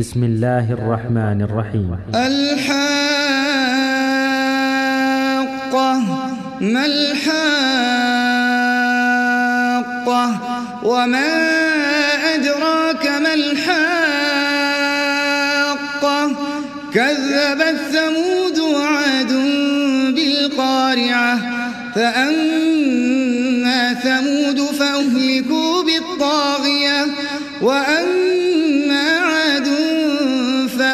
بسم الله الرحمن الرحيم الحاقة ما الحاقة؟ وما أدراك ما الحاقة؟ كذبت ثمود وعاد بالقارعة فأما ثمود فأهلكوا بالطاغية وأما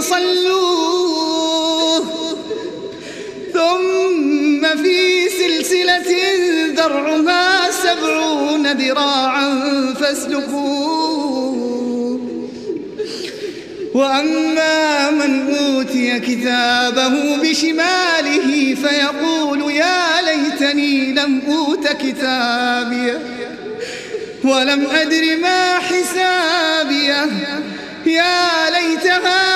فصلوه. ثم في سلسلة درعها سبعون ذراعا فاسلكوه. وأما من أوتي كتابه بشماله فيقول يا ليتني لم أوت كتابيه ولم أدر ما حسابيه يا ليتها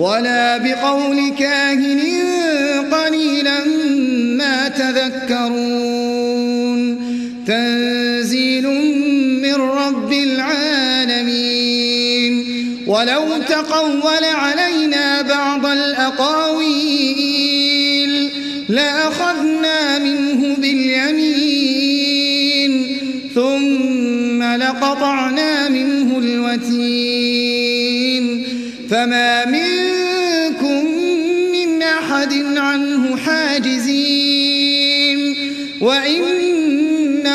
ولا بقول كاهن قليلا ما تذكرون. تنزيل من رب العالمين. ولو تقول علينا بعض الأقاويل لأخذنا منه باليمين. ثم لقطعنا منه الوتين. فما منكم